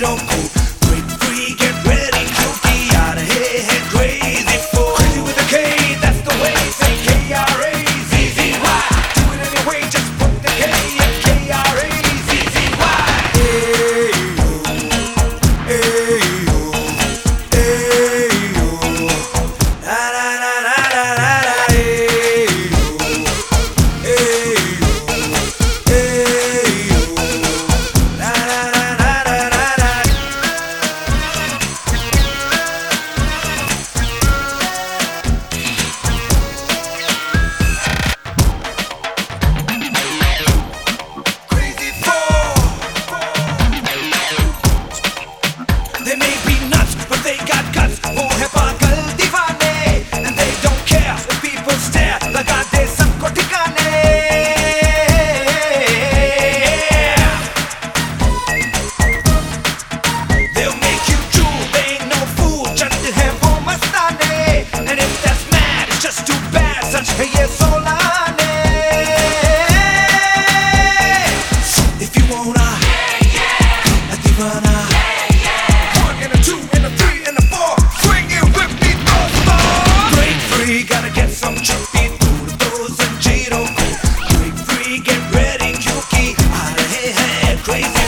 don't cool. Crazy.